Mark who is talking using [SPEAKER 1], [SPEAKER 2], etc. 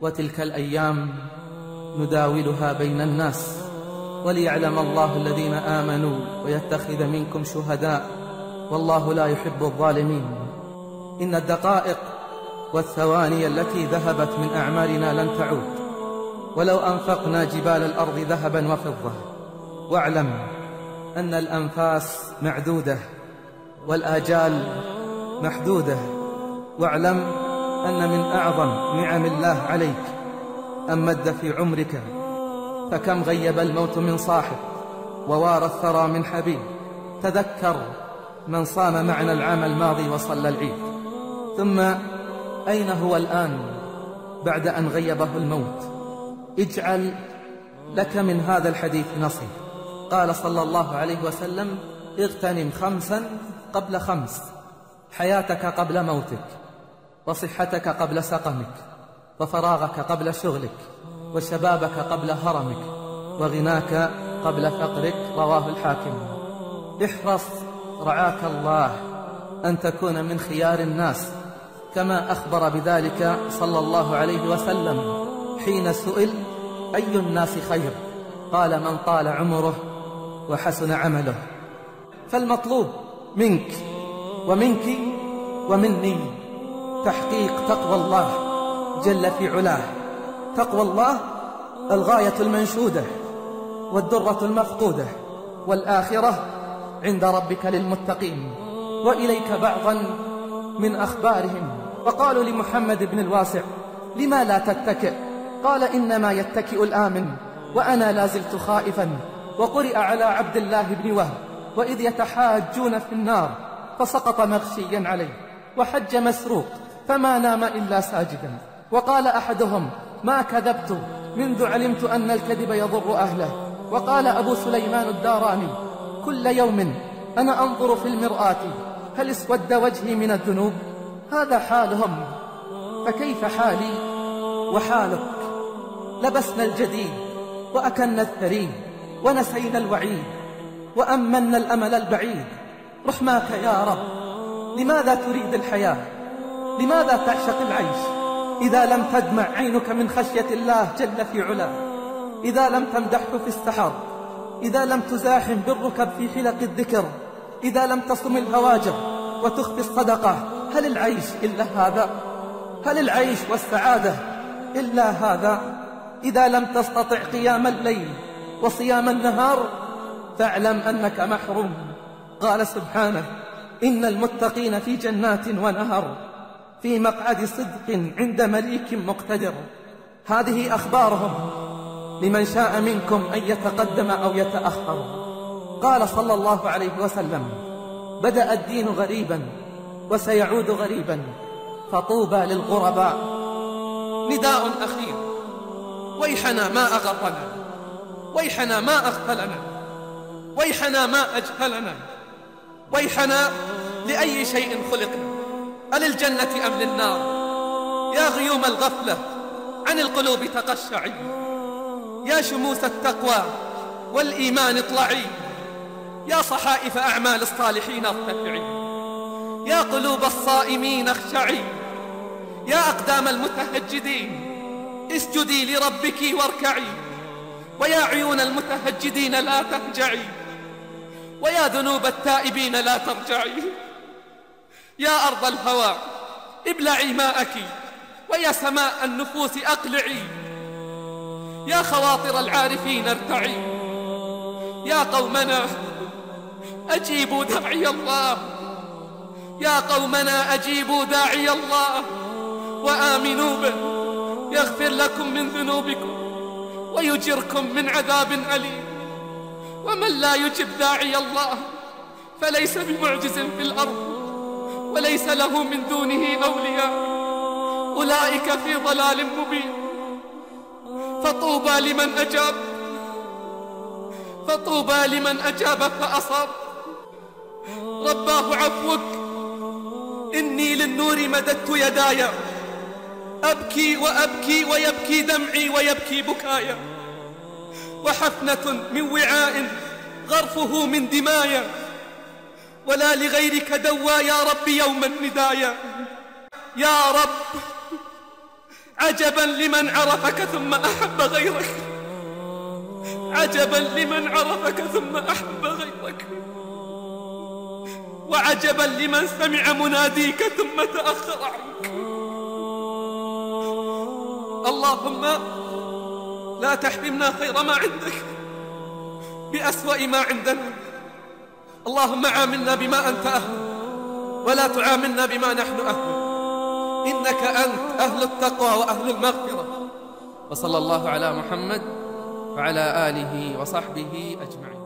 [SPEAKER 1] وتلك الأيام نداولها بين الناس وليعلم الله الذين آمنوا ويتخذ منكم شهداء والله لا يحب الظالمين. إن الدقائق والثواني التي ذهبت من أعمارنا لن تعود. ولو أنفقنا جبال الأرض ذهبا وفضة. واعلم أن الأنفاس معدودة والآجال محدودة. واعلم أن من أعظم نعم الله عليك أن مد في عمرك فكم غيب الموت من صاحب ووارى الثرى من حبيب. تذكر من صام معنا العام الماضي وصلى العيد. ثم أين هو الآن بعد أن غيبه الموت؟ اجعل لك من هذا الحديث نصيب. قال صلى الله عليه وسلم اغتنم خمسا قبل خمس حياتك قبل موتك. وصحتك قبل سقمك وفراغك قبل شغلك وشبابك قبل هرمك وغناك قبل فقرك رواه الحاكم. احرص رعاك الله أن تكون من خيار الناس كما أخبر بذلك صلى الله عليه وسلم حين سئل أي الناس خير؟ قال من طال عمره وحسن عمله. فالمطلوب منك ومنك ومني. تحقيق تقوى الله جل في علاه. تقوى الله الغاية المنشودة والدرة المفقودة والآخرة عند ربك للمتقين. وإليك بعضا من أخبارهم. وقالوا لمحمد بن الواسع لما لا تتكئ؟ قال إنما يتكئ الآمن وأنا لازلت خائفا. وقرئ على عبد الله بن وهب وإذ يتحاجون في النار فسقط مغشيا عليه وحج مسروق فما نام إلا ساجدا. وقال أحدهم ما كذبت منذ علمت أن الكذب يضر أهله. وقال أبو سليمان الداراني كل يوم أنا أنظر في المرآة هل اسود وجهي من الذنوب؟ هذا حالهم فكيف حالي وحالك؟ لبسنا الجديد وأكلنا الثريد ونسينا الوعيد وأمنا الأمل البعيد. رحماك يا رب لماذا تريد الحياة؟ لماذا تعشق العيش؟ إذا لم تدمع عينك من خشية الله جل في علاه. إذا لم تمدحه في السحر إذا لم تزاحم بالركب في حلق الذكر. إذا لم تصم الهواجر وتخفي الصدقة. هل العيش إلا هذا؟ هل العيش والسعادة إلا هذا؟ إذا لم تستطع قيام الليل وصيام النهار فاعلم أنك محروم. قال سبحانه إن المتقين في جنات ونهر. في مقعد صدق عند مليك مقتدر. هذه أخبارهم. لمن شاء منكم أن يتقدم أو يتأخر. قال صلى الله عليه وسلم بدأ الدين غريبا وسيعود غريبا فطوبى للغرباء. نداء أخير. ويحنا ما أغرنا ويحنا ما أغفلنا ويحنا ما أجهلنا. ويحنا لأي شيء خلقنا. أللجنة أم للنار؟ يا غيوم الغفلة عن القلوب تقشعي. يا شموس التقوى والإيمان اطلعي. يا صحائف أعمال الصالحين ارتفعي. يا قلوب الصائمين اخشعي. يا أقدام المتهجدين اسجدي لربك واركعي. ويا عيون المتهجدين لا تهجعي. ويا ذنوب التائبين لا ترجعي. يا أرض الهوى ابلعي ماءك ويا سماء النفوس أقلعي. يا خواطر العارفين ارتعي. يا قومنا أجيبوا داعي الله. يا قومنا أجيبوا داعي الله. وآمنوا به يغفر لكم من ذنوبكم ويجركم من عذاب أليم. ومن لا يجب داعي الله فليس بمعجز في الأرض. وليس له من دونه أولياء أولئك في ضلال مبين. فطوبى لمن أجاب. فطوبى لمن أجاب فأصاب. رباه عفوك. إني للنور مددت يداي. أبكي وأبكي ويبكي دمعي ويبكي بكايا وحفنة من وعاء غرفه من دمايا ولا لغيرك دوى يا رب يوم الندايا يا رب
[SPEAKER 2] عجبا لمن عرفك ثم أحب غيرك. عجبا لمن عرفك ثم أحب غيرك. وعجبا لمن سمع مناديك ثم تأخر عنك. اللهم لا تحرمنا خير ما عندك. بأسوأ ما عندنا. اللهم عاملنا بما أنت أهل ولا تعاملنا بما نحن أهل. إنك أنت أهل التقوى وأهل المغفرة. وصلى الله على محمد وعلى آله وصحبه أجمعين.